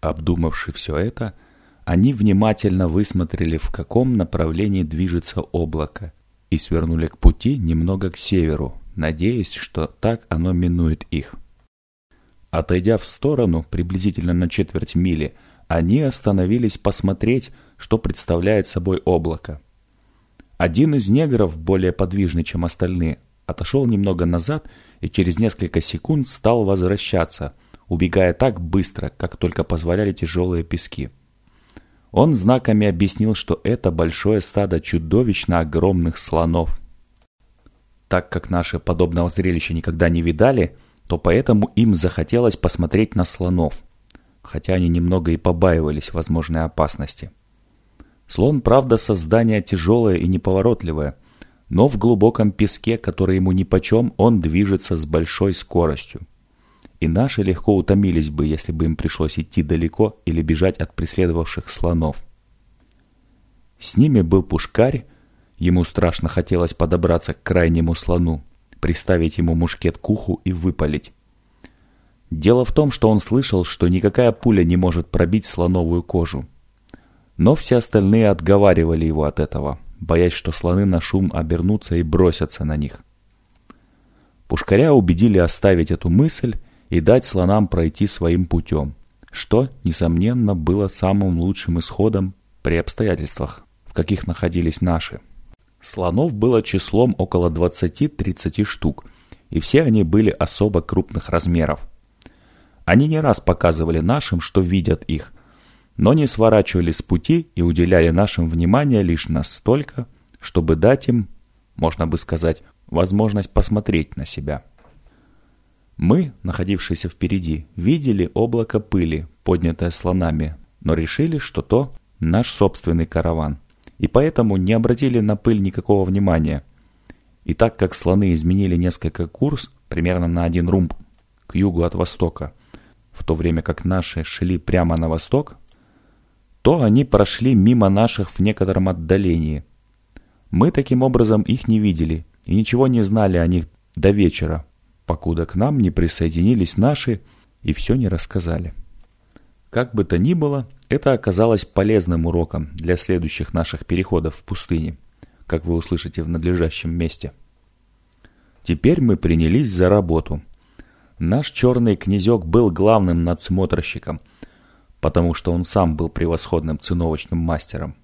Обдумавши все это, они внимательно высмотрели, в каком направлении движется облако, и свернули к пути немного к северу, надеясь, что так оно минует их. Отойдя в сторону, приблизительно на четверть мили, они остановились посмотреть, что представляет собой облако. Один из негров, более подвижный, чем остальные, отошел немного назад и через несколько секунд стал возвращаться, убегая так быстро, как только позволяли тяжелые пески. Он знаками объяснил, что это большое стадо чудовищно огромных слонов. Так как наши подобного зрелища никогда не видали, то поэтому им захотелось посмотреть на слонов, хотя они немного и побаивались возможной опасности. Слон, правда, создание тяжелое и неповоротливое, но в глубоком песке, который ему нипочем, он движется с большой скоростью. И наши легко утомились бы, если бы им пришлось идти далеко или бежать от преследовавших слонов. С ними был пушкарь, ему страшно хотелось подобраться к крайнему слону, приставить ему мушкет к уху и выпалить. Дело в том, что он слышал, что никакая пуля не может пробить слоновую кожу. Но все остальные отговаривали его от этого, боясь, что слоны на шум обернутся и бросятся на них. Пушкаря убедили оставить эту мысль и дать слонам пройти своим путем, что, несомненно, было самым лучшим исходом при обстоятельствах, в каких находились наши. Слонов было числом около 20-30 штук, и все они были особо крупных размеров. Они не раз показывали нашим, что видят их, но не сворачивали с пути и уделяли нашим внимание лишь настолько, чтобы дать им, можно бы сказать, возможность посмотреть на себя. Мы, находившиеся впереди, видели облако пыли, поднятое слонами, но решили, что то наш собственный караван, и поэтому не обратили на пыль никакого внимания. И так как слоны изменили несколько курс, примерно на один румб к югу от востока, в то время как наши шли прямо на восток, то они прошли мимо наших в некотором отдалении. Мы таким образом их не видели и ничего не знали о них до вечера, покуда к нам не присоединились наши и все не рассказали. Как бы то ни было, это оказалось полезным уроком для следующих наших переходов в пустыне, как вы услышите в надлежащем месте. Теперь мы принялись за работу. Наш черный князек был главным надсмотрщиком, потому что он сам был превосходным циновочным мастером.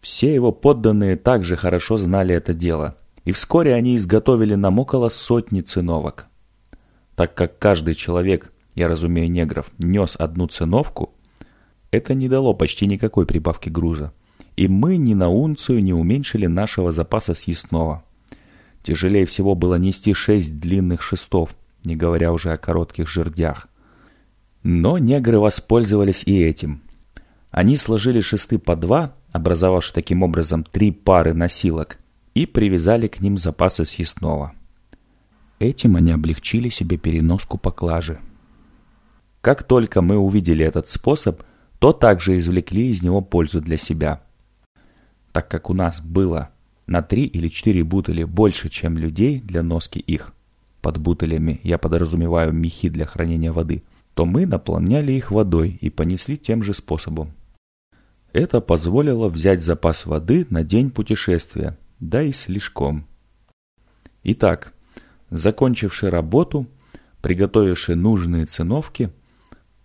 Все его подданные также хорошо знали это дело, и вскоре они изготовили нам около сотни циновок. Так как каждый человек, я разумею негров, нес одну циновку, это не дало почти никакой прибавки груза, и мы ни на унцию не уменьшили нашего запаса съестного. Тяжелее всего было нести шесть длинных шестов, не говоря уже о коротких жердях. Но негры воспользовались и этим. Они сложили шесты по два, образовавши таким образом три пары носилок, и привязали к ним запасы съестного. Этим они облегчили себе переноску поклажи. Как только мы увидели этот способ, то также извлекли из него пользу для себя. Так как у нас было на три или четыре бутыли больше, чем людей для носки их, под бутылями я подразумеваю мехи для хранения воды – то мы наполняли их водой и понесли тем же способом. Это позволило взять запас воды на день путешествия, да и слишком. Итак, закончивши работу, приготовивши нужные циновки,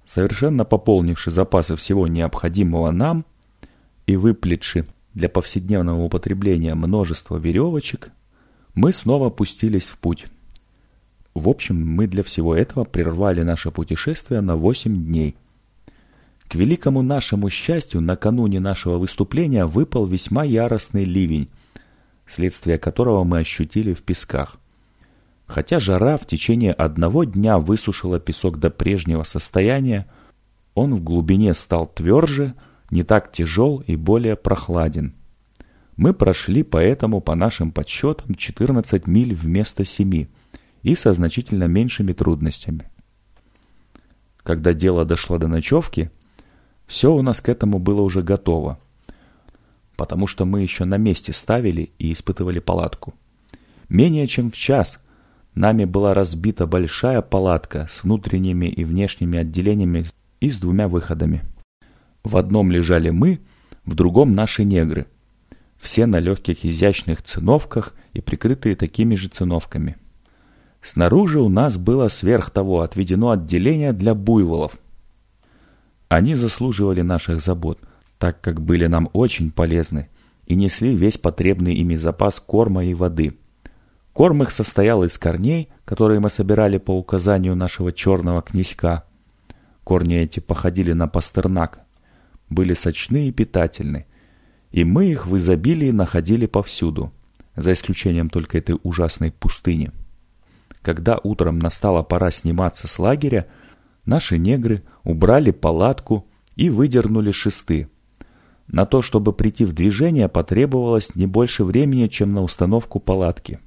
совершенно пополнивши запасы всего необходимого нам и выплетши для повседневного употребления множество веревочек, мы снова пустились в путь. В общем, мы для всего этого прервали наше путешествие на 8 дней. К великому нашему счастью, накануне нашего выступления выпал весьма яростный ливень, следствие которого мы ощутили в песках. Хотя жара в течение одного дня высушила песок до прежнего состояния, он в глубине стал тверже, не так тяжел и более прохладен. Мы прошли поэтому, по нашим подсчетам, 14 миль вместо 7 и со значительно меньшими трудностями. Когда дело дошло до ночевки, все у нас к этому было уже готово, потому что мы еще на месте ставили и испытывали палатку. Менее чем в час нами была разбита большая палатка с внутренними и внешними отделениями и с двумя выходами. В одном лежали мы, в другом наши негры. Все на легких изящных циновках и прикрытые такими же циновками. Снаружи у нас было сверх того отведено отделение для буйволов. Они заслуживали наших забот, так как были нам очень полезны и несли весь потребный ими запас корма и воды. Корм их состоял из корней, которые мы собирали по указанию нашего черного князька. Корни эти походили на пастернак, были сочны и питательны, и мы их в изобилии находили повсюду, за исключением только этой ужасной пустыни. Когда утром настала пора сниматься с лагеря, наши негры убрали палатку и выдернули шесты. На то, чтобы прийти в движение, потребовалось не больше времени, чем на установку палатки.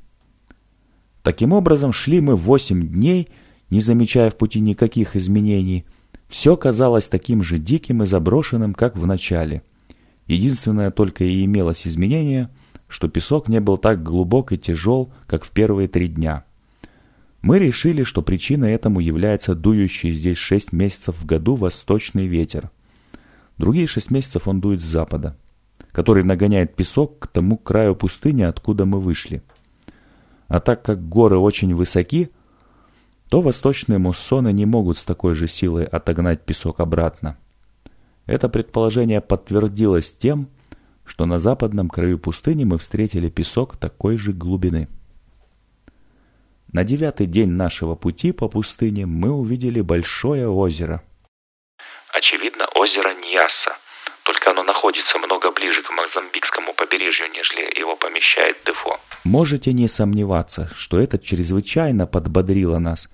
Таким образом, шли мы восемь дней, не замечая в пути никаких изменений. Все казалось таким же диким и заброшенным, как в начале. Единственное только и имелось изменение, что песок не был так глубок и тяжел, как в первые три дня. Мы решили, что причиной этому является дующий здесь шесть месяцев в году восточный ветер. Другие шесть месяцев он дует с запада, который нагоняет песок к тому краю пустыни, откуда мы вышли. А так как горы очень высоки, то восточные муссоны не могут с такой же силой отогнать песок обратно. Это предположение подтвердилось тем, что на западном краю пустыни мы встретили песок такой же глубины. На девятый день нашего пути по пустыне мы увидели большое озеро. Очевидно, озеро Ньяса, только оно находится много ближе к Мозамбикскому побережью, нежели его помещает Дефо. Можете не сомневаться, что это чрезвычайно подбодрило нас,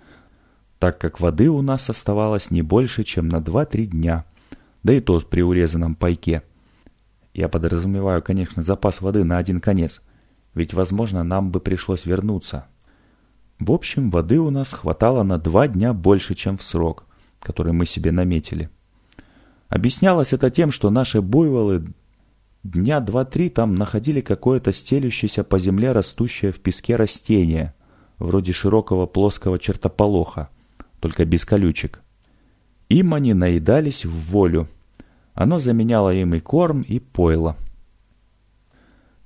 так как воды у нас оставалось не больше, чем на 2-3 дня, да и то при урезанном пайке. Я подразумеваю, конечно, запас воды на один конец, ведь, возможно, нам бы пришлось вернуться, в общем, воды у нас хватало на два дня больше, чем в срок, который мы себе наметили. Объяснялось это тем, что наши буйволы дня два-три там находили какое-то стелющееся по земле растущее в песке растение, вроде широкого плоского чертополоха, только без колючек. Им они наедались в волю. Оно заменяло им и корм, и пойло.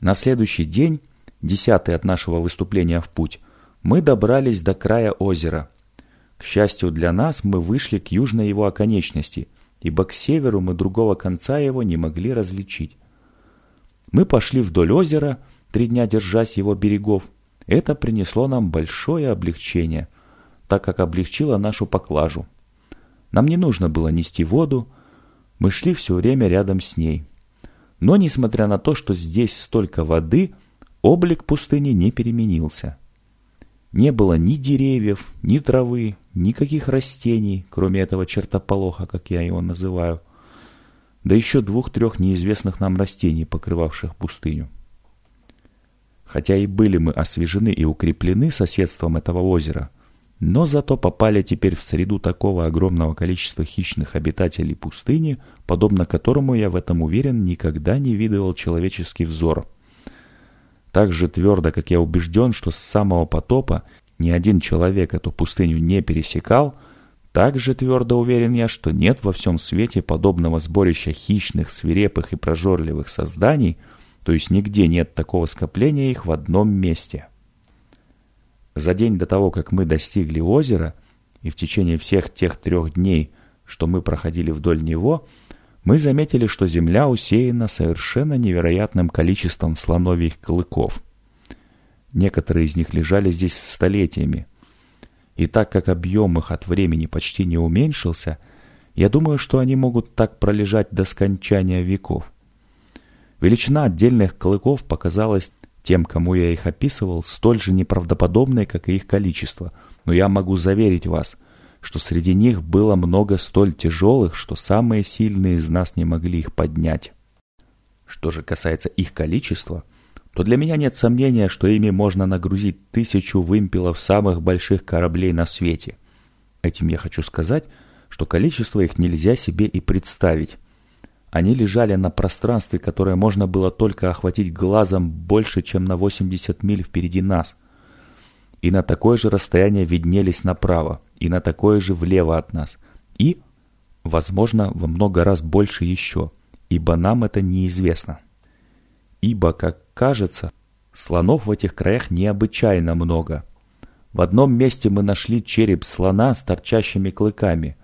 На следующий день, десятый от нашего выступления в путь, мы добрались до края озера. К счастью для нас, мы вышли к южной его оконечности, ибо к северу мы другого конца его не могли различить. Мы пошли вдоль озера, три дня держась его берегов. Это принесло нам большое облегчение, так как облегчило нашу поклажу. Нам не нужно было нести воду, мы шли все время рядом с ней. Но, несмотря на то, что здесь столько воды, облик пустыни не переменился. Не было ни деревьев, ни травы, никаких растений, кроме этого чертополоха, как я его называю, да еще двух-трех неизвестных нам растений, покрывавших пустыню. Хотя и были мы освежены и укреплены соседством этого озера, но зато попали теперь в среду такого огромного количества хищных обитателей пустыни, подобно которому, я в этом уверен, никогда не видывал человеческий взор – так же твердо, как я убежден, что с самого потопа ни один человек эту пустыню не пересекал, так же твердо уверен я, что нет во всем свете подобного сборища хищных, свирепых и прожорливых созданий, то есть нигде нет такого скопления их в одном месте. За день до того, как мы достигли озера, и в течение всех тех трех дней, что мы проходили вдоль него, мы заметили, что земля усеяна совершенно невероятным количеством слоновьих клыков. Некоторые из них лежали здесь столетиями. И так как объем их от времени почти не уменьшился, я думаю, что они могут так пролежать до скончания веков. Величина отдельных клыков показалась тем, кому я их описывал, столь же неправдоподобной, как и их количество. Но я могу заверить вас – что среди них было много столь тяжелых, что самые сильные из нас не могли их поднять. Что же касается их количества, то для меня нет сомнения, что ими можно нагрузить тысячу вымпелов самых больших кораблей на свете. Этим я хочу сказать, что количество их нельзя себе и представить. Они лежали на пространстве, которое можно было только охватить глазом больше, чем на 80 миль впереди нас – и на такое же расстояние виднелись направо, и на такое же влево от нас. И возможно, во много раз больше еще, ибо нам это неизвестно. Ибо, как кажется, слонов в этих краях необычайно много. В одном месте мы нашли череп слона с торчащими клыками.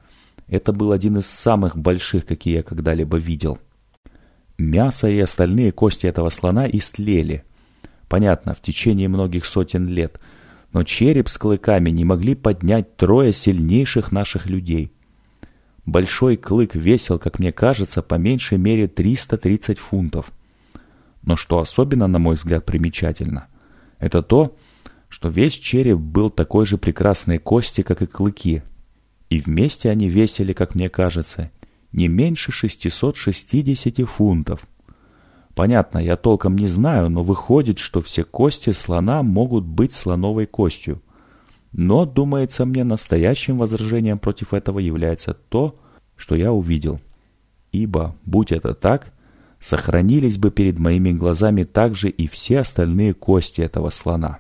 Это был один из самых больших, какие я когда-либо видел. Мясо и остальные кости этого слона истлели. Понятно, в течение многих сотен лет. Но череп с клыками не могли поднять трое сильнейших наших людей. Большой клык весил, как мне кажется, по меньшей мере 330 фунтов. Но что особенно, на мой взгляд, примечательно, это то, что весь череп был такой же прекрасной кости, как и клыки. И вместе они весили, как мне кажется, не меньше 660 фунтов. Понятно, я толком не знаю, но выходит, что все кости слона могут быть слоновой костью. Но, думается мне, настоящим возражением против этого является то, что я увидел. Ибо, будь это так, сохранились бы перед моими глазами также и все остальные кости этого слона.